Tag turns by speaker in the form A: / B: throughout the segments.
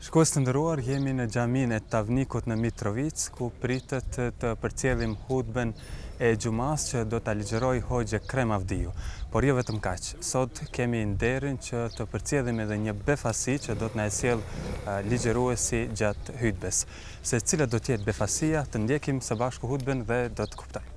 A: Shikues të nderuar, jemi në xhaminë e Tavnikut në Mitrovicë, ku pritet të përcjellim hutben e xhumasë që do ta ligjërojë hoxhë Ekrem Avdiu. Por jo vetëm kaq, sot kemi nderin që të përcjellim edhe një befasi që do të na e sjellë ligjëruesi gjatë hytbes. Se cila do të jetë befasia, të ndjekim së bashku hutben dhe do të kuptojmë.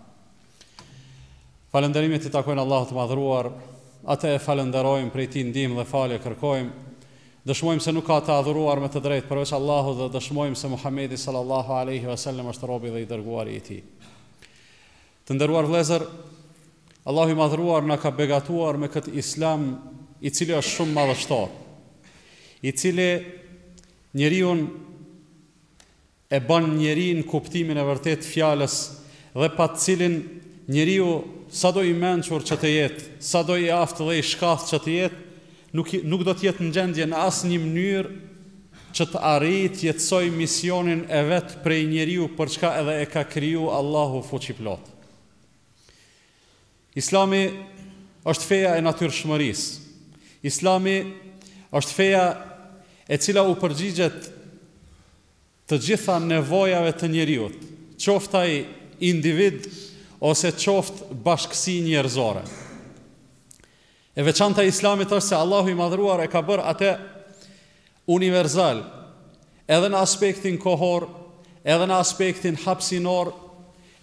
B: Falënderimet i takojnë Allahut të Madhëruar, Atë e falënderojmë, prej Tij ndihmë dhe falje kërkojmë. Dëshmojmë se nuk ka të adhuruar me të drejtë përveç Allahut dhe dëshmojmë se Muhamedi sallallahu alejhi ve sellem është robi dhe i dërguari i Tij. Të nderuar vëllezër, Allahu i Madhëruar na ka begatuar me këtë Islam, i cili është shumë madhështor, i cili njeriun e bën njeri në kuptimin e vërtetë të fjalës dhe pa të cilin njeriu sado i mençur që të jetë, sado i aftë dhe i shkathë që të jetë, nuk nuk do të jetë në gjendje në asnjë mënyrë që të arrijë të jetësojë misionin e vet prej njeriu për çka edhe e ka kriju Allahu Fuqiplotë. Islami është feja e natyrshmërisë. Islami është feja e cila u përgjigjet të gjitha nevojave të njeriut, qoftë ai individ ose qoftë bashkësi njerëzore. E veçanta e Islamit është se Allahu i Madhëruar e ka bërë atë universal, edhe në aspektin kohor, edhe në aspektin hapësinor,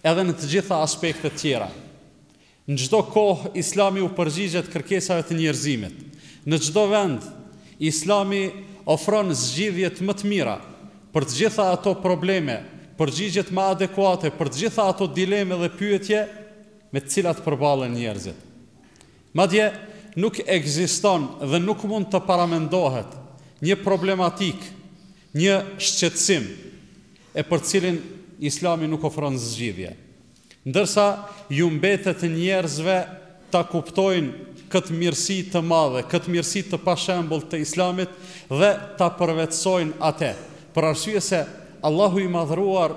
B: edhe në të gjitha aspektet tjera. Në çdo kohë Islami u përgjigjet kërkesave të njerëzimit. Në çdo vend Islami ofron zgjidhjet më të mira për të gjitha ato probleme, përgjigjet më adekuate për të gjitha ato dileme dhe pyetje me të cilat përballen njerëzit. Madje nuk ekziston dhe nuk mund të paramendohet një problematikë, një shqetësim e për të cilin Islami nuk ofron zgjidhje. Ndërsa ju mbetet njerëzve ta kuptojnë këtë mirësi të madhe, këtë mirësi të pashembullt të Islamit dhe ta përvetësojnë atë, për arsye se Allahu i Madhëruar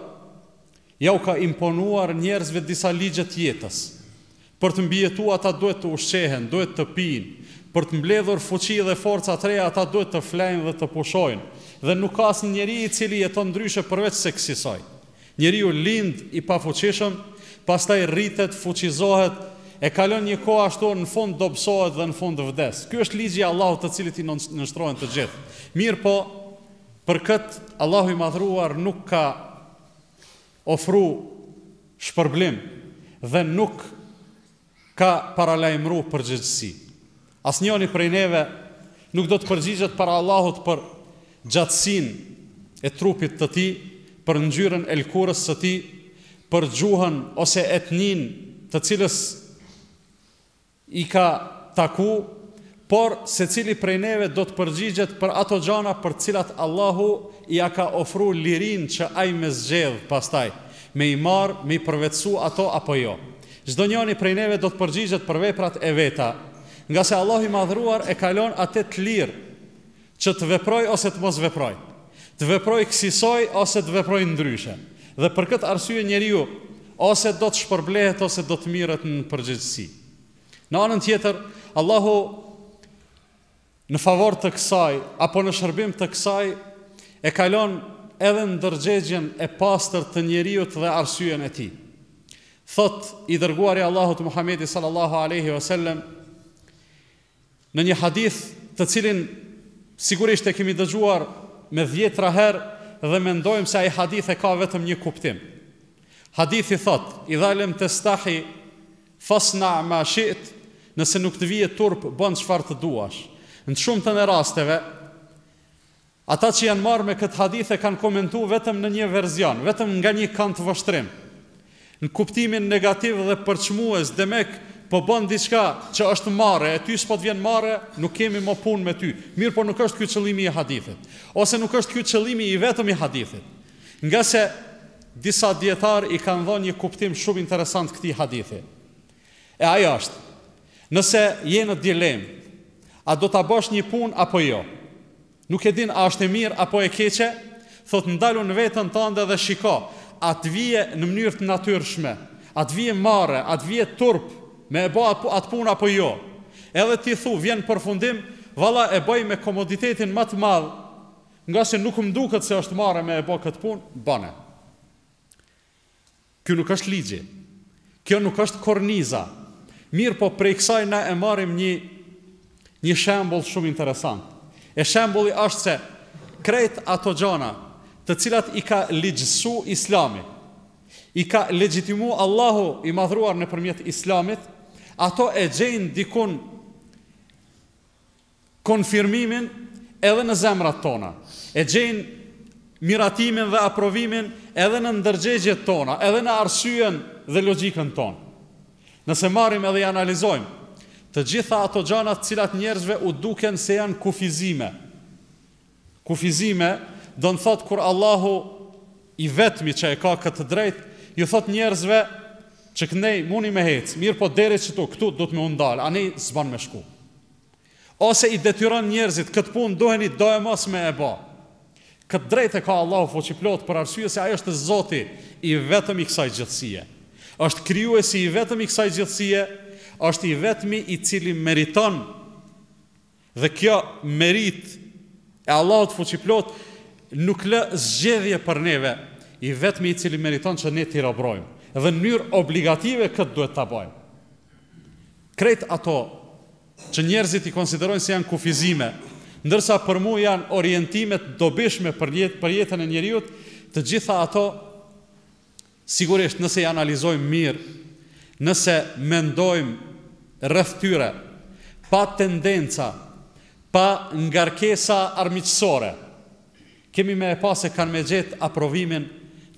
B: jau ka imponuar njerëzve disa ligje të jetës. Për të mbijetu ata duhet të ushqehen, duhet të pijnë, për të mbledhur fuqi dhe forca të reja ata duhet të flejnë dhe të pushojnë, dhe nuk ka asnjë njeri i cili jeton ndryshe përveç se kësisoj. Njeriu lind i pafuqishëm, pastaj rritet, fuqizohet, e kalon një kohë ashtu, në fund dobësohet dhe në fund vdes. Ky është ligji i Allahut të cilit i nënshtrohen të gjithë. Mirëpo, për këtë Allahu i Madhëruar nuk ka ofru shpërblim dhe nuk ka paralajmëru përgjegjësi. Asnjoni prej neve nuk do të përgjigjet para Allahut për gjatësinë e trupit të tij, për ngjyrën e lkurës së tij, për gjuhën ose etninë të cilës i ka taku, Por, secili prej neve do të përgjigjet për ato gjana për të cilat Allahu ia ka ofru lirinë që ai me zgjedhë pastaj, me i marrë, me i përvetësu ato apo jo. Çdo njoni prej neve do të përgjigjet për veprat e veta, ngase Allahu i Madhëruar e ka lon atë të lirë që të veprojë ose të mos veprojë, të veprojë kësisoj ose të veprojë ndryshe. Dhe për këtë arsye njeriu ose do të shpërblehet ose do të mirret në përgjegjësi. Në anën tjetër, Allahu në favor të kësaj apo në shërbim të kësaj e ka lon edhe ndërgjegjen e pastër të njeriut dhe arsyen e tij. Thotë i dërguari i Allahut Muhamedi sallallahu alaihi wasallam Në një hadith të cilin sigurisht e kemi dëgjuar me dhjetra herë dhe mendojmë se ai hadith e ka vetëm një kuptim. Hadithi thotë, idha lem testahi fasna ma shi't, nëse nuk të vije turp, bën çfarë të duash. Në të shumtën e rasteve, Ata që janë marrë me këtë hadith e kanë komentu vetëm në një verzion, vetëm nga një kantvështrim, në kuptimin negativ dhe përçmues, demek po bën diçka që është marre, e ty s'po të vjen marre, nuk kemi ma punë me ty. Mirëpo nuk është ky qëllimi i hadithit, ose nuk është ky qëllimi i vetëm i hadithit. Ngase disa dijetarë i kanë dhënë një kuptim shumë interesant këtij hadithi. E ai është, Nëse je në dilemë, a do ta bësh një punë apo jo? Nuk e din a është e mirë apo e keqe? Thotë ndalu në veten tënde dhe shiko, a të vije në mënyrë të natyrshme, a të vije marre, a të vije turp me e ba atë punë apo jo? Edhe ti thu, vjen në përfundim, valla e bëj me komoditetin ma të madh, ngase nuk më duket se është marre me e ba këtë punë, bane. Ky nuk është ligji. Kjo nuk është korniza. Mirëpo prej kësaj na e marrim një një shembull shumë interesant. E shembulli është se krejt ato gjana të cilat i ka ligjësu Islami, i ka legjitimu Allahu i Madhëruar nëpërmjet Islamit, ato e gjejnë dikun konfirmimin edhe në zemrat tona, e gjejnë miratimin dhe aprovimin edhe në ndërgjegjet tona, edhe në arsyen dhe logjikën tonë. Nëse marrim edhe i analizojmë, të gjitha ato gjana të cilat njerëzve u duken se janë kufizime, kufizime do me thënë kur Allahu i vetmi që e ka këtë të drejtë, ju thotë njerëzve që knej muni me hecë, mirëpo deri qetu, këtu duhet me u ndalë, anej s'ban me shku. Ose i detyron njerëzit këtë punë duheni doemos me e ba. Këtë drejtë e ka Allahu Fuqiplotë për arsye se Ai është Zoti i vetëm i kësaj gjithësie. Është Krijuesi i vetëm i kësaj gjithësie, është i vetmi i cili meriton dhe kjo meritë e Allahut Fuqiplotë nuk lë zgjedhje për neve, i vetmi i cili meriton që ne t'i robrojmë. Dhe në mënyrë obligative këtë duhet ta bëjmë. Krejt ato që njerëzit i konsiderojnë se janë kufizime, ndërsa për mua janë orientime të dobishme për jetë, për jetën e njeriut, të gjitha ato sigurisht nëse i analizojmë mirë, nëse mendojmë rreth tyre, pa tendenca, pa ngarkesa armiqësore, Kemi me e pa se kanë me gjet aprovimin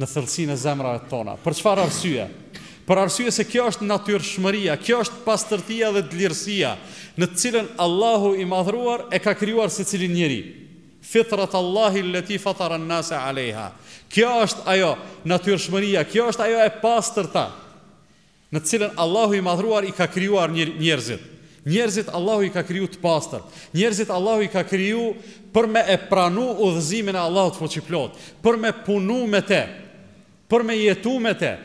B: në thellësinë e zemrave tona. Për çfarë arsye? Për arsye se kjo është natyrshmëria, kjo është pastërtia dhe dlirësia, në të cilën Allahu i Madhëruar e ka krijuar secilin njeri. Fitrat Allahi leti fataran nase alejha. Kjo është ajo natyrshmëria, kjo është ajo e pastërta. në të cilën Allahu i Madhëruar i ka krijuar njerëzit. Njerëzit Allahu i ka kriju të pastër. Njerëzit Allahu i ka kriju për me e pranu udhëzimin e Allahut fuqiplot, për me punu me te, për me jetu me te.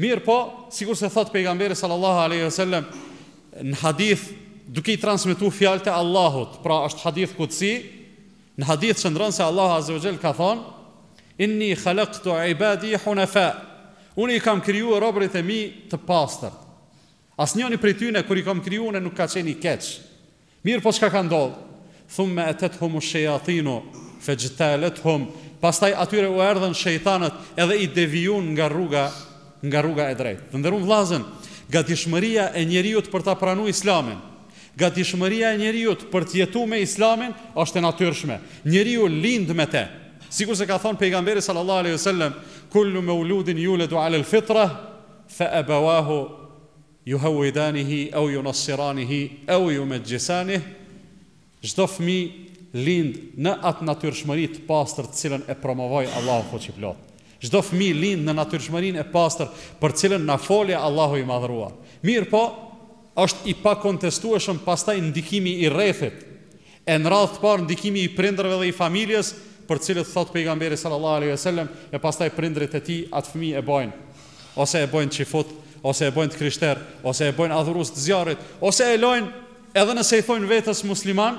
B: Mirëpo, sikurse thotë pejgamberi sallallahu aleyhi ve sellem, në hadith duke i transmetu fjalët e Allahut, pra është hadith kudsi, në hadith qëndron se Allahu Azze ve Xhel ka thonë, Inni khalaqtu ibadi hunafa, Unë i kam kriju robërit e mi të pastërt. Asnjoni prej tyne kur i kam kriju unë nuk ka qenë i keq. Mirëpo çka ka ndodh? Thumme atethumu shejatinu fexhtalethum, Pastaj atyre u erdhën shejtanët edhe i devijuan nga rruga nga rruga e drejtë. Të nderum vllazën, gatishmëria e njeriut për ta pranu Islamin, Gatishmëria e njeriut për të jetu me Islamin është e natyrshme. Njeriu lind me te. Sikurse ka thonë Pejgamberi sallallahu alejhi ve sellem, Kullu mewludin yuledu ala al-fitrah, fa abawahu yuhawidanihi aw yunassiranihi aw yumajjisanihi, Çdo fëmijë lind në atë natyrshmëri të pastër të cilën e promovoi Allahu Fuqiplotë. Çdo fëmijë lind në natyrshmërinë e pastër për të cilën na foli Allahu i Madhëruar. Mirëpo, Është i pakontestueshëm pastaj ndikimi i rrethit, e në radhë të parë ndikimi i prindërve dhe i familjes, për të cilët thotë Pejgamberi sallallahu alejhi ve selem, E pastaj prindërit e tij atë fëmijë e bojnë, ose e bojnë çifut, ose e bojnë të krishter, ose e bojnë adhurues të zjarrit, ose e lojnë, edhe nëse i thojnë vetes musliman,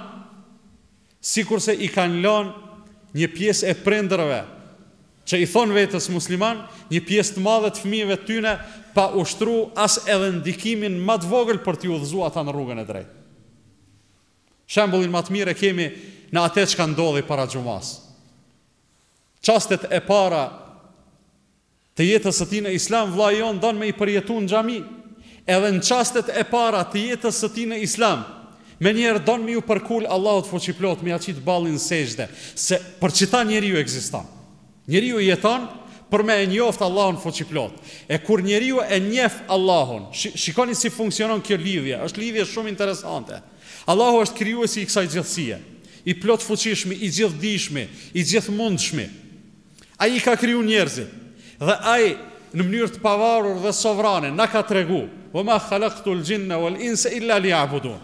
B: Sikurse i kanë lënë një pjesë e prindërve që i thonë vetes muslimanë, një pjesë të madhe të fëmijëve të tyne pa ushtru as edhe ndikimin ma të vogël për t'i udhëzu ata në rrugën e drejtë. Shembullin ma të mirë e kemi në ate çka ndodhi para xhumasë. Çastet e para të jetës së tij në Islam vëllai jonë don me i përjetu në xhami edhe në çastet e para të jetës së tij në Islam menjëherë don me ju përkul Allahut fuqiplot me ja qit ballin në sexhde se për qita njeriu ekziston njeriu jeton për me e njoft Allahun fuqiplot e kur njeriu e njef Allahun shikoni si funksionon kjo lidhje është lidhje shumë interesante Allahu është krijuesi i kësaj gjithësie i plotfuqishmi i gjithdijshmi i gjithmundshmi Ai i ka kriju njerëzit. Dhe Ai, në mënyrë të pavarur dhe sovrane, na ka tregu, Wa ma khalaqtul jinna wal insa illa liya'budun.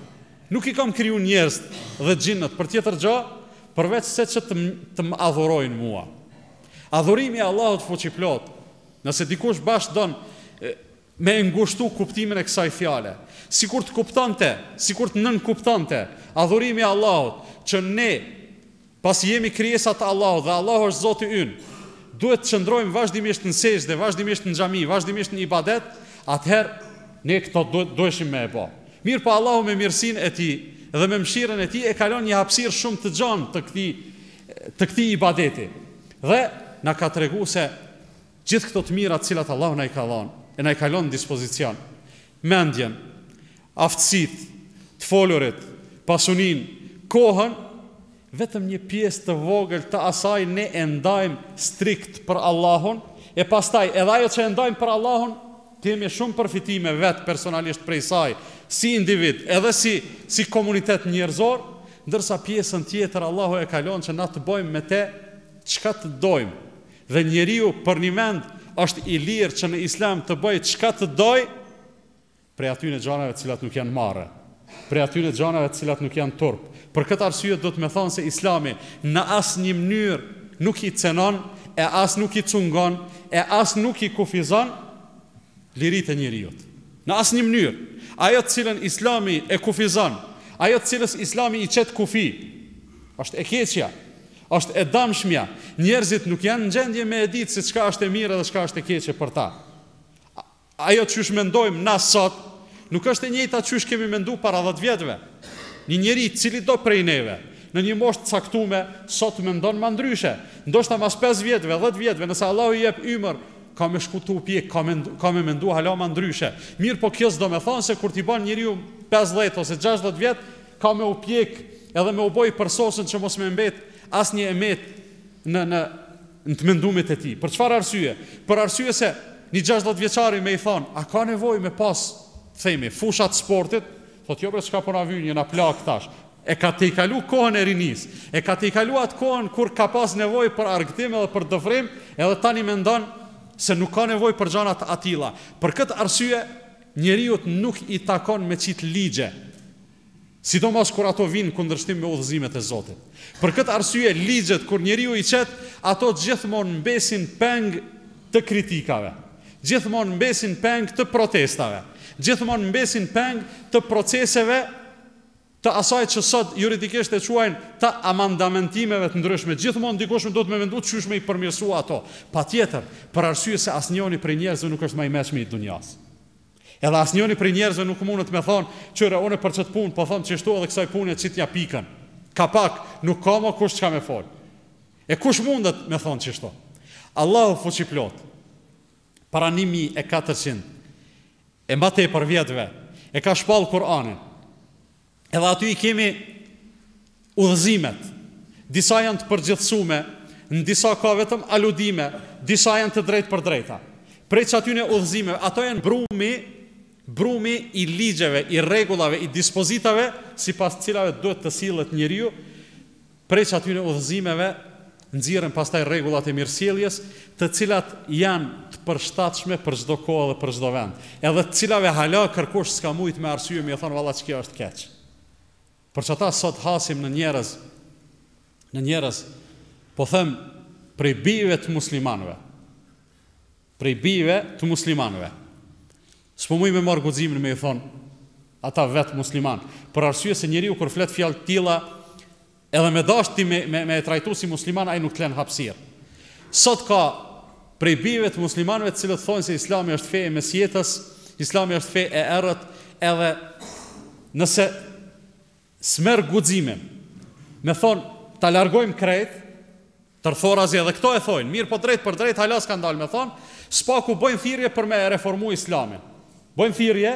B: Nuk i kam kriju njerëzit dhe xhinët për tjetër gjë, përveç se që të Më adhurojnë Mua. Adhurimi i Allahut Fuqiplotë, nëse dikush bashkëdon, me e ngushtu kuptimin e kësaj fjale, sikur të kuptonte, sikur të nënkuptonte, adhurimi i Allahut, që ne, pasi jemi krijesa të Allahut dhe Allahu është Zoti ynë, duhet të qëndrojmë vazhdimisht në sexhde, vazhdimisht në xhami, vazhdimisht në ibadet, atëherë ne këto duheshim me e ba. Mirëpo Allahu me mirësinë e Tij dhe me mëshirën e Tij e ka lon një hapësirë shumë të gjanë të këtij të këtij ibadeti. Dhe na ka tregu se Gjithë këto të mira të cilat Allahu na i ka lënë e na i ka lënë në dispozicion, mendjen, aftësitë, të folurit, pasuninë, kohën, vetëm një pjesë të vogël të asaj ne e ndajmë strikt për Allahun, e pastaj edhe ajo që e ndajmë për Allahun kemi shumë përfitime vetë personalisht prej saj, si individ edhe si si komunitet njerëzor, ndërsa pjesën tjetër Allahu e ka lënë që na të bëjmë me te çka të dojmë, Dhe njeriu përnjëmend është i lirë që në Islam të bëjë çka të dojë prej atyne gjanave të cilat nuk janë marre, prej atyne gjanave të cilat nuk janë turp. Për këtë arsye do të me thonë se Islami në asnjë mënyrë nuk i cenon e as nuk i cungon e as nuk i kufizon liritë e njeriut. Në asnjë mënyrë. Ajo të cilën Islami e kufizon, ajo të cilës Islami i qet kufi, është e keqja. Është e damshmja, njerëzit nuk janë në gjendje me e ditë se çka është e mirë dhe çka është e keqe për ta. Ajo qysh mendojmë na sot, nuk është e njëjta qysh kemi mendu para dhetë vjetëve. Një njeri cilido prej neve, në një moshë t'caktume, sot mendon ma ndryshe. Ndoshta mas 5 vjetëve, 10 vjetëve, nëse Allahu i jep ymër, ka me shku tu u pjek, ka me, ka me mendu hala ma ndryshe. Mirëpo kjo s'domethonë se kur t'i ban njeriu 50 ose 60 vjetë, ka me u pjek edhe me u bo i përsosur që mos me mbet asnjë e metë në në në të mendumet e tij. Për çfarë arsye? Për arsye se një 60 vjeçari me i thon, a ka nevojë me pas, themi, fusha të sportit? Thotë, jo bre, çka po na vyjnë, jena plak tash. E ka tejkalu kohën e rinisë, e ka tejkalu atë kohën kur ka pas nevojë për argëtim edhe për dëfrim, edhe tani mendon se nuk ka nevojë për gjana të atilla. Për këtë arsye, Njeriut nuk i takon me qit ligje, sidomos kur ato vijnë në kundërshtim me udhëzimet e Zotit. Për këtë arsye, ligjet, kur njeriu i qet, ato gjithmonë mbesin peng të kritikave, gjithmonë mbesin peng të protestave, gjithmonë mbesin peng të proceseve të asaj që sot juridikisht e quajnë të amandamentimeve të ndryshme, gjithmonë dikush duhet me mendu qysh me i përmirësu ato, patjetër, për arsye se asnjoni prej njerëzve nuk është ma i meçmi i dunjas. Edhe asnjoni prej njerëzve nuk mundet me thonë, qyre une për qëtë punë po thonë qishtu edhe kësaj pune qitia pikën. Kapak, nuk ka më kush çka me folë. E kush mundet me thonë qishtu? Allahu Fuqiplotë. para një mijë e katërqind e ma tepër vjetëve e ka shpallë Kur'anin. Edhe aty i kemi udhëzimet. Disa janë të përgjithësume, në disa ka vetëm aludime, disa janë të drejtpërdrejta. Prej qatyne udhëzimeve, ato janë brumi, brumi i ligjeve, i rregullave, i dispozitave, sipas cilave duhet të sillet njeriu, Prej qatyne udhëzimeve nxirren pastaj rregullat e mirësjelljes, të cilat janë të përshtatshme për çdo kohë dhe për çdo vend, edhe të cilave hala kërkush s'ka mujt me arsye me ju thonë valla qikjo është keq. Për qata sot hasim në njerëz, në njerëz, po them prej bijve të muslimanëve. Prej bijve të muslimanëve. S'po muj me marrë guximin me i thonë ata vetë muslimanë, për arsye se njeriu kur flet fjalë të tilla, edhe me dashtë ti me me me e trajtu si musliman ai nuk të lënë hapësirë. Sot ka prej bijve të muslimanëve të cilët thonë se Islami është fe e mesjetës, Islami është fe e errët edhe nëse S'merr guximin me thonë ta largojmë krejt, tërthorazi edhe këto e thojnë, mirë po drejtpërdrejt hala s'kanë dalë me thonë, s'paku bëjnë thirrje për me e reformu Islamin. Bëjnë thirrje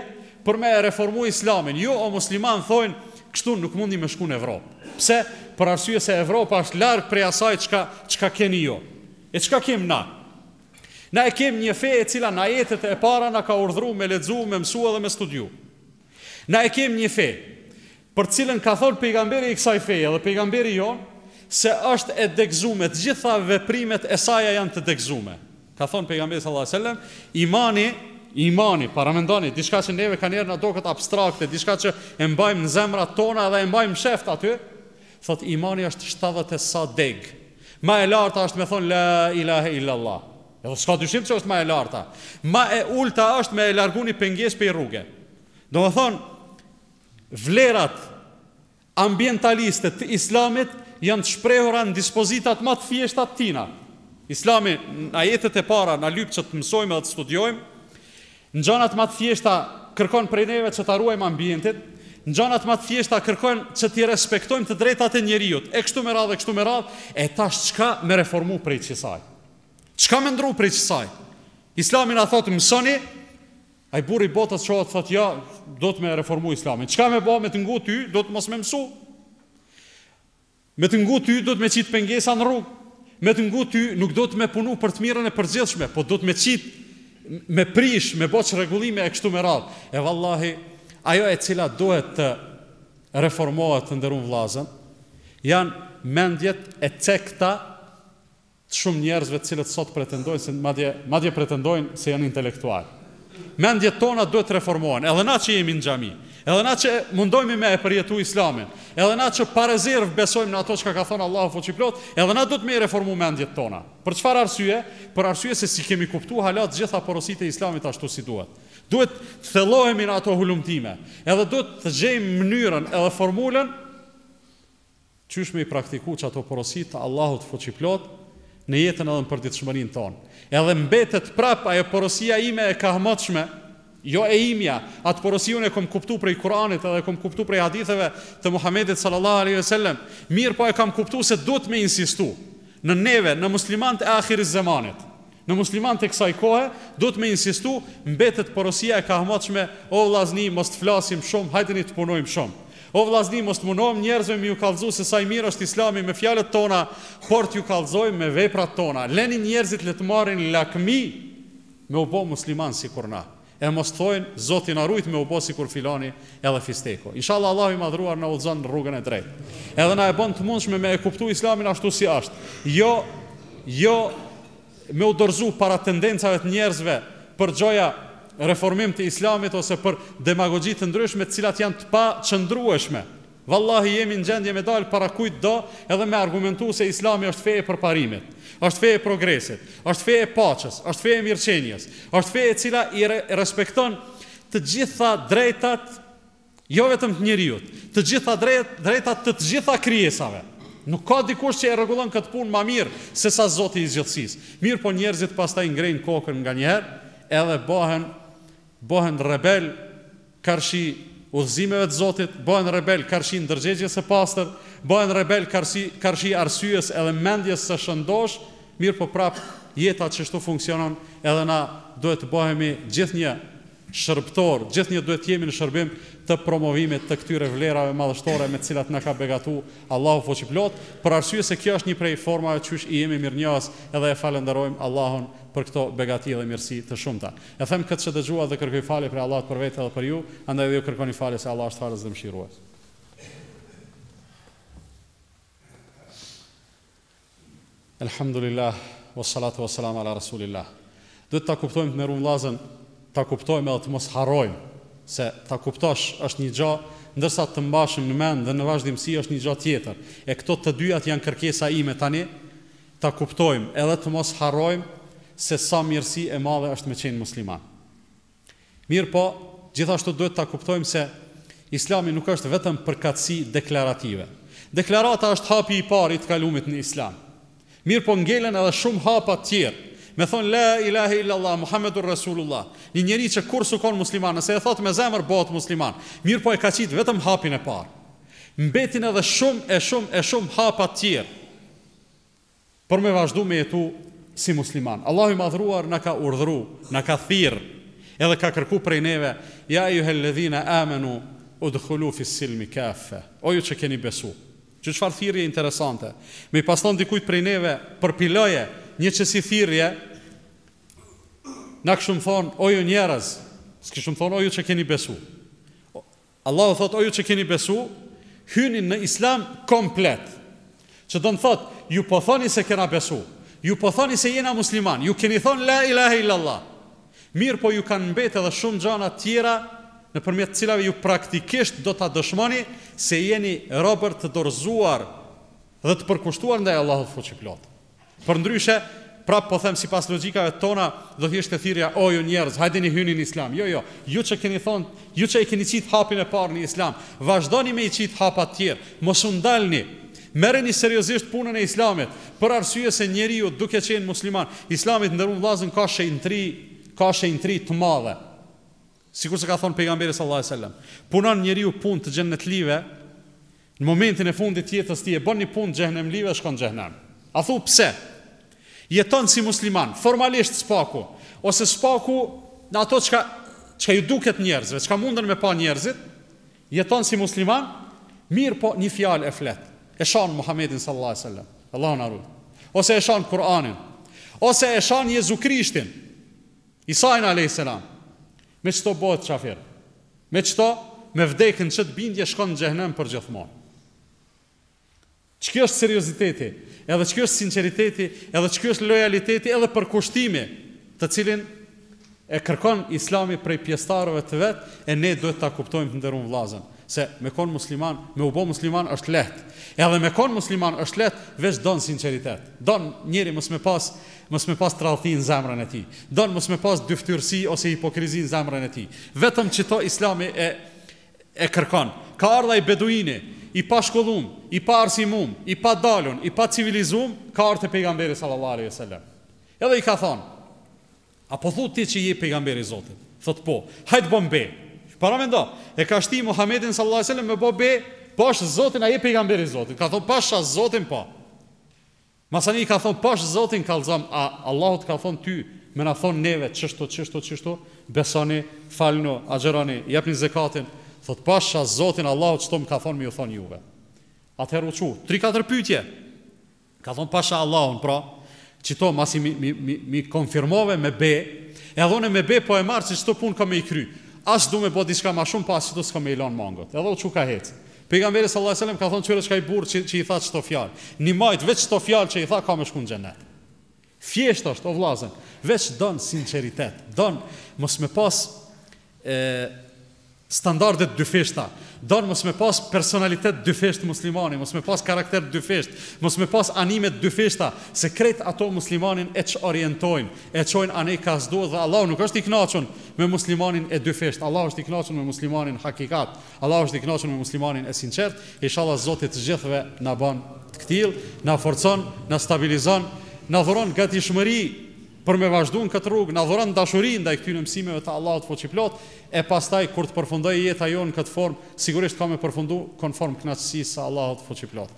B: për me e reformu Islamin. Ju o muslimanë thojnë, kështu nuk mundi me shku në Evropë. Pse? Për arsye se Evropa është larg prej asaj çka çka keni ju. E çka kemë na? Na e kemë një fe e cila në ajetet e para na ka urdhëruar me lexu, me mësu edhe me studiu. Na e kemë një fe, për të cilën ka thonë pejgamberi i kësaj feje dhe pejgamberi jonë, se është e degëzume, të gjitha veprimet e saja janë të degëzume. Ka thonë pejgamberi sallallahu alaihi wasallam, imani, imani, paramendoni, diçka që neve kanëherë na doket abstrakte, diçka që e mbajmë në zemrat tona dhe e mbajmë sheft aty, thotë imani është 70 e sa degë. Ma e larta është me thonë la ilahe illallah. Edhe s'ka dyshim që është ma e larta. Ma e ulta është me e largu një pengesë prej rruge. Do më thonë, vlerat ambientaliste të islamit janë të shprehura në dispozitat ma të thjeshta të tina. Islami, në ajetet e para, na lyp që të mësojmë dhe të studiojmë, në gjanat ma të thjeshta kërkon prej neve që ta ruajmë ambientin, në gjanat ma të thjeshta kërkon që të respektojmë të drejtat e njeriut, e kështu me radhë, e kështu me radhë, e tash çka me reformu prej qësaj. Çka me ndru prej qësaj? Islami na thotë mësoni, ai burri botës qohët thotë ja, duhet me reformu islamin. Çka me bo me të ngu ty, duhet mos me mësu. Me të ngu ty, duhet me qitë pengesa në rrugë. Me të ngu ty, nuk duhet me punu për të mirën e përgjithshme, po duhet me qitë me prish, me bo çrregullime e kështu me radhë. E vallahi, ajo e cila duhet të reformohet të nderun vllazën, janë mendjet e cekta të shumë njerëzve të cilët sot pretendojnë se madje madje pretendojnë se janë intelektualë. Mendjet tona duhet të reformohen, edhe na që jemi në xhami, edhe na që mundojmë me e përjetu Islamin, edhe na që pa rezervë besojmë në ato çka ka thënë Allahu Fuqiplot, edhe na duhet me i reformu mendjet tona. Për çfarë arsye? Për arsye se s'i kemi kuptu hala të gjitha porositë e Islamit ashtu si duhet. Duhet të thellohemi në ato hulumtime, edhe duhet të gjejmë mënyrën edhe formulën Qysh me i praktiku qato porosi të Allahut Fuqiplotë në jetën edhe në përditshmërinë tonë? Edhe mbetet prapë ajo porosia ime e kahmotshme, jo e imja, atë porosi unë e kom kuptu prej Kuranit edhe e kom kuptu prej haditheve të Muhamedit sallallahu alejhi ve sellem, mirëpo e kam kuptu se duhet me insistu në neve, në muslimantë e Ahiri-Zemanit, Në muslimanët e kësaj kohe duhet me insistu, mbetet porosia e kahmotshme, o vllazni mos të flasim shumë, hajdeni të punojmë shumë. O vllazni mos të munohem njerëzve me ju kallëzu se sa i mirë është Islami me fjalët tona, por t'ju kallëzojmë me veprat tona. Leni njerëzit le të marrin lakmi me u bo muslimanë sikur na. E mos të thojnë zoti na rujt me u bo sikur filani edhe fisteku. Inshallah Allahu i madhëruar na udhëzon në rrugën e drejtë. Edhe na e bon të mundshme me e kuptu Islamin ashtu si ashtë. Jo jo me u dorëzu para tendencave të njerëzve për gjoja reformim të Islamit ose për demagogji të ndryshme të cilat janë të paqëndrueshme. Vallahi jemi në gjendje me dalë para kujt do edhe me argumentu se Islami është fe e përparimit, është fe e progresit, është fe e paqes, është fe e mirëqenies, është fe e cila i respekton të gjitha drejtat jo vetëm të njeriut, të gjitha drejtat të të gjitha krijesave. Nuk ka dikush që e rregullon këtë punë ma mirë se sa Zoti i Gjithësisë. Mirëpo njerëzit pastaj ngrejnë kokën nganjëherë edhe bëhen bëhen rebel, karshi udhëzimeve të Zotit, bëhen rebel karshi ndërgjegjes së pastër, bëhen rebel karshi karshi arsyes edhe mendjes së shëndoshë, mirëpo prapë jeta kështu funksionon edhe na duhet të bëhemi gjithnjë shërbëtorë, gjithnjë duhet të jemi në shërbim të promovimit të këtyre vlerave madhështore me të cilat na ka begatu Allahu fuqiplotë, për arsye se kjo është një prej formave qysh i jemi mirënjohës edhe e falënderojmë Allahun për këto begati dhe mirësi të shumta. E them këtë që dëgjuat dhe kërkoj falje prej Allahut për vete dhe për ju, andaj edhe ju kërkoni falje se Allah është Falës dhe Mëshirues. Elhamdulillah, was salatu was salam ala rasulillah. Duhet ta kuptojmë të nderuar vëllazën, ta kuptojmë edhe të mos harrojmë se ta kuptosh është një gjë, ndërsa ta mbash në mend dhe në vazhdimësi është një gjë tjetër. E këto të dyjat janë kërkesa ime tani, ta kuptojmë edhe të mos harrojmë se sa mirësi e madhe është me qen musliman. Mirëpo, gjithashtu duhet ta kuptojmë se Islami nuk është vetëm përkatësi deklarative. Deklarata është hapi i parë i të kalumit në Islam. Mirëpo ngelen edhe shumë hapa të tjerë. Me thon la ilahe illallah Muhammedun Rasulullah, një njeri që kurrë s'u kon musliman, nëse e thotë me zemër bëhet musliman. Mirëpo e ka qitë vetëm hapin e parë. Mbetin edhe shumë e shumë e shumë hapa të tjerë. për me vazhdu me jetu si musliman. Allahu i madhruar na ka urdhru, na ka thirr, edhe ka kërku prej neve, ja ejjuhel-ledhine amenu, udhulu fis-silmi kafe, o ju që keni besu. Kqyr çfarë thirrje interesante. Me i pas thon dikujt prej neve, përpiloje, një qësi thirrje, na kshum thon, o ju njerëz, s'kshum thon, o ju që keni besu. Allahu thotë, O ju që keni besu, hyni në Islam komplet. Që do të thotë, ju po thoni se kena besu, ju po thoni se jena musliman, ju keni thon la ilahe illallah. Mirëpo ju kanë mbet edhe shumë gjana tjera nëpërmjet të cilave ju praktikisht do ta dëshmoni se jeni robër të dorëzuar dhe të përkushtuar ndaj Allahut Fuqiplotë. Përndryshe, pra po them sipas logjikave tona, do të ishte thirrja o ju njerëz, hajdini hyni në Islam. Jo, jo, ju që keni thonë, ju që e keni qitë hapin e parë në Islam, vazhdoni me i qitë hapat e tjerë, mos u ndalni. Merreni seriozisht punën e Islamit, për arsye se njeriu duke qenë musliman, Islami të nderuar vëllazën ka shenjtëri, ka shenjtëri të madhe. Sikur se ka thënë Pejgamberi sallallahu alejhi ve sellem, Punon njeriu punë të xhennetlive, në momentin e fundit të jetës së tij e bën një punë të xhehenemlive, shkon në xhehenem. A thu pse? Jeton si musliman, formalisht s'paku, ose s'paku në ato çka çka ju duket njerëzve, çka munden me pa njerëzit, jeton si musliman, mirëpo një fjalë e flet, e shan Muhamedin sallallahu alejhi ve sellem, Allahu na ruaj, ose e shan Kur'anin, ose e shan Jezu Krishtin, Isain alejhi selam me çto bëhet qafir meç të vdek në qëtë bindje shkon në xhehenem për gjithmon çky është serioziteti edhe çky është sinqeriteti edhe çky është lojaliteti edhe përkushtimi të cilin e kërkon islami prej pjestarëve të vet e ne duhet ta kuptojmë të nderuam vllazën se me kon musliman me u bo musliman është leht edhe me kon musliman është leht veç don sinqeritet don njeri mos me pas Mos me pas tradhëti në zemrën e tij. Don mos me pas dyftyrësi ose hipokrizi në zemrën e tij. Vetëm çito Islami e e kërkon. Ka ardhë ai beduini, i pashkollum, i paarsimum, i padalun, i pacivilizum, ka ardhë te Pejgamberi sallallahu alejhi ve sellem. Edhe i ka thonë, A po thu ti që je Pejgamber i Zotit? Thotë po. Hajt bëm be. Paramendo, e ka shti Muhamedin sallallahu alejhi ve sellem me bë be, pash Zotin, a je Pejgamber i Zotit? Ka thonë, Pasha Zotin, po. Masani i ka thonë pash zotin kallxom a Allahu të ka thonë ty me na thonë neve çështo çështo çështo besoni falno agjëroni jepni zekatin thotë pasha zotin Allahu çto më ka thonë me ju thonë juve atëherë u çu tri katër pyetje ka thonë pasha Allahun pra çto masi mi mi mi mi konfirmove me be edhe unë me be po e marr se çto punë kam me i kry as du me bë diçka më shumë po as çto s'kam me i lënë mangut edhe u çu ka hecë Pejgamberi sallallahu alejhi ve sellem ka thënë qy ky burrë që që i tha ç'to fjalë. N'i majt veç ç'to fjalë që i tha ka me shku në xhenet. Thjesht është o vllazën, veç don sinqeritet, don mos me pas e, standarde t'dyfishta, don mos me pas personalitet t'dyfisht muslimani, mos me pas karakter t'dyfisht, mos me pas anime t'dyfishta, se krejt ato muslimanin e çorientojnë, e çojnë anej ka s'duhet dhe Allahu nuk është i kënaqun me muslimanin e dyfisht, Allahu është i kënaqun me muslimanin hakikat. Allahu është i kënaqur me muslimanin e sinqert, inshallah Zoti të gjithëve na ban të këtillë, na forcon, na stabilizon, na dhuron gatishmëri për me vazhdu në këtë rrugë, na dhuron dashuri ndaj këtyre mësimeve të Allahut fuqiplot, e pastaj kur të përfundojë jeta jonë në këtë formë, sigurisht ka me përfundu konform kënaqësisë së Allahut fuqiplot.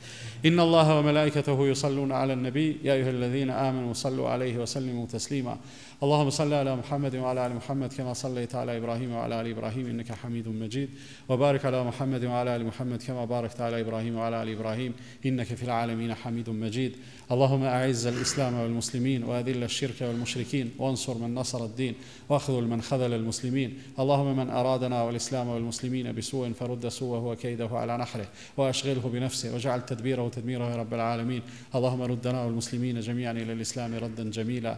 B: Inna Allaha wa malaikatahu yusalluna 'alan nabi, ya ayyuhalladhina amanu sallu 'alayhi wa sallimu taslima. اللهم صل على محمد وعلى ال محمد كما صليت على ابراهيم وعلى ال ابراهيم انك حميد مجيد وبارك على محمد وعلى ال محمد كما باركت على ابراهيم وعلى ال ابراهيم انك في العالمين حميد مجيد اللهم اعز الاسلام والمسلمين واذل الشرك والمشركين وانصر من نصر الدين واخذل من خذل المسلمين اللهم من أرادنا والإسلام والمسلمين بسوء فرد سوءه وكيده على نحره وأشغله بنفسه واجعل تدبيره تدميره يا رب العالمين اللهم ردنا والمسلمين جميعا إلى الإسلام ردا جميلا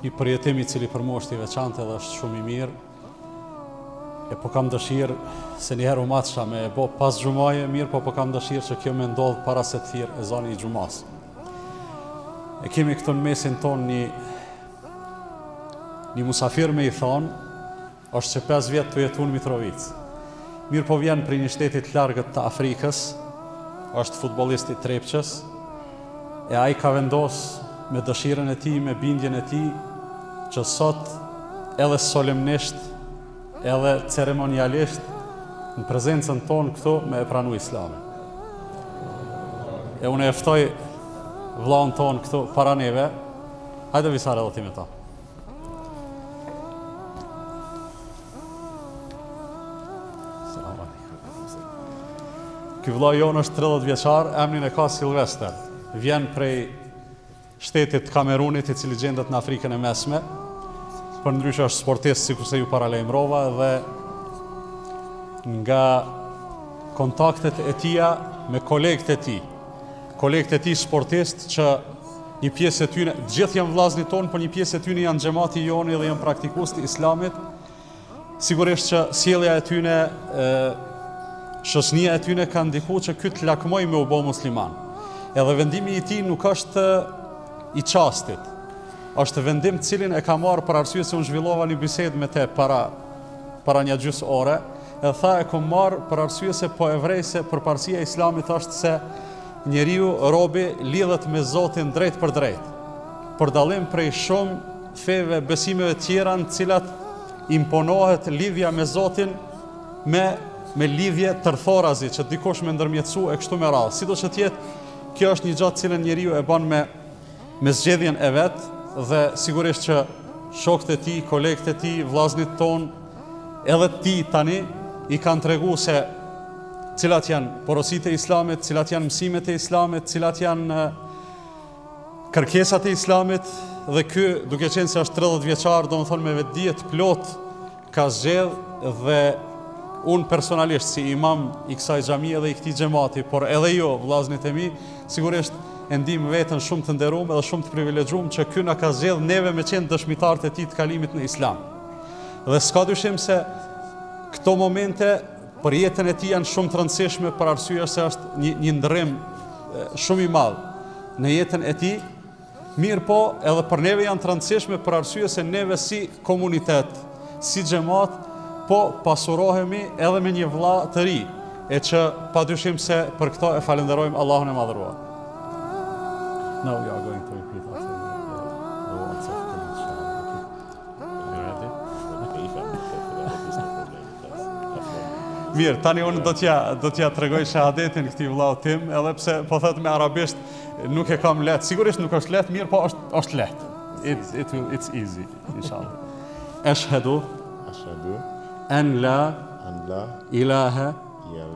B: Një përjetim i cili për mu është i veçantë dhe është shumë i mirë. E po kam dëshirë se një herë u matësha me e bo pas xhumaje, mirëpo po kam dëshirë që kjo me ndodhë para se të thirret ezani i xhumasë. E kemi këtë në mesin tonë një një musafir me i thanë, Është që pesë vjet tu jetu në Mitrovicë. Mirëpo vjen prej një shteti të largët të Afrikës, është futbollist i Trepçës, e ai ka vendos me dëshirën e tij, me bindjen e tij, që sot edhe solemnisht, edhe ceremonialisht në prezencën tonë këtu me e pranu Islamin. E unë e ftoj vllan tonë këtu para neve, hajde Visar edhe ti me to. Ky vlla jonë është 30 vjeçar, emrin e ka Silvester. Vjen prej shtetit të Kamerunit, i cili gjendet në Afrikën e Mesme. Përndryshe është sportist, sikurse ju paralajmërova, dhe nga kontaktet e tija me kolegët e tij. Kolegët e tij sportistë që Një pjesë e tyne, të gjithë janë vllaznit tonë, por një pjesë e tyne janë xhemati i joni dhe janë praktikues të Islamit. Sigurisht që sjellja e tyne, ë shoqnia e tyne ka ndiku që ky të lakmojë me u bo musliman. Edhe vendimi i tij nuk është i çastit. Është vendim të cilin e ka marrë për arsye se unë zhvillova një bisedë me të para para një gjys ore, e tha e kom marrë për arsye se po e vrej se përparësia e islamit është se Njeriu, robi, lidhet me Zotin drejtpërdrejt, për dallim prej shumë feve, besimeve tjera në të cilat imponohet lidhja me Zotin me me lidhje tërthorazi që dikush me ndërmjetësu e kështu me radhë. Sido që të jetë, kjo është një gja të cilën njeriu e ban me me zgjedhjen e vet dhe sigurisht që shokët e tij, kolegët e tij, vllaznit tonë, edhe të tij tani i kanë tregu se cilat janë porositë e Islamit, cilat janë mësimet e Islamit, cilat janë kërkesat e Islamit dhe ky duke qenë se është 30 vjeçar, domethënë me vetëdije të plotë ka zgjedh dhe unë personalisht si imam i kësaj xhamie dhe i këtij xhemati, por edhe ju vllaznit e mi, sigurisht e ndimë veten shumë të nderum edhe shumë të privilegjum që ky na ka zgjedh neve me qenë dëshmitarët e tij të kalimit në Islam. Dhe s'ka dyshim se këto momente për jetën e tij janë shumë të rëndësishme për arsye se është një, një ndërrim shumë i madh në jetën e tij Mirëpo, edhe për neve janë të rëndësishme për arsye se neve si komunitet, si xhemat, po pasurohemi edhe me një vëlla të ri, e që padyshim se për këto e falënderojmë Allahun e Madhëruar. Now we are going to repeat after me. Mirë, tani unë do t'ja do t'ja tregoj shahadetin këtij vëllau tim, edhe pse po thotë me arabisht nuk e kam lehtë. Sigurisht nuk është lehtë, mirëpo është është lehtë. It's it will, it's easy, inshallah. Ashhadu
C: ashhadu
B: an la
C: an la
B: ilaha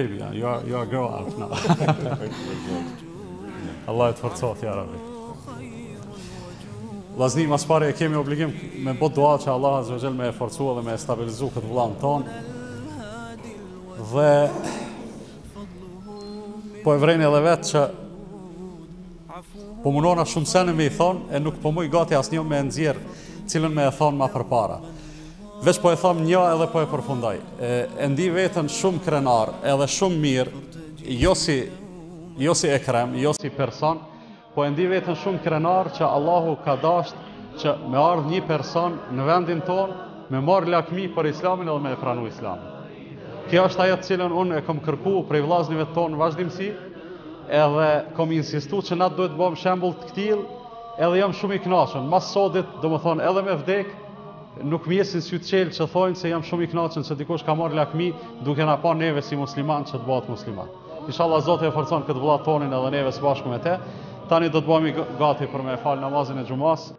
B: Baby, you are, you are grown up now. Allahu të forcoftë, ja Rabbi. Vllazni, ma s'pari e kemi obligim me bot dua që Allahu azze ve xhel me e forcu edhe me e stabilizu këtë vllan tonë. Dhe po e vreni edhe vetë që Po munona shumë sene me i thonë, e nuk po muj gati asnjë me e nxjerrë, cilën me e thonë ma përpara. Veç po e thom një edhe po e përfundoj. E, e ndi veten shumë krenar, edhe shumë mirë, jo si, jo si Ekrem, jo si person, po e ndi veten shumë krenar që Allahu ka dashtë që me ardhë një person në vendin tonë, me marrë lakmi për islamin edhe me e pranu islamin. Kjo është ajo të cilën unë e kom kërku prej vllaznive tonë vazhdimësi, edhe kom insistu që na duhet t'bohem shembull të këtill, edhe jam shumë i knaqun. Mas sodit, domethonë, edhe me vdek, nuk m'jesin sytë çelë që thojnë se jam shumë i knaqun që dikush ka marrë lakmi duke na pa neve si musliman që të bëhet musliman. Inshallah Zoti e forcon këtë vëlla tonin edhe neve së bashku me te. Tani do të bohemi gati për me falë namazin e
D: xhumasë.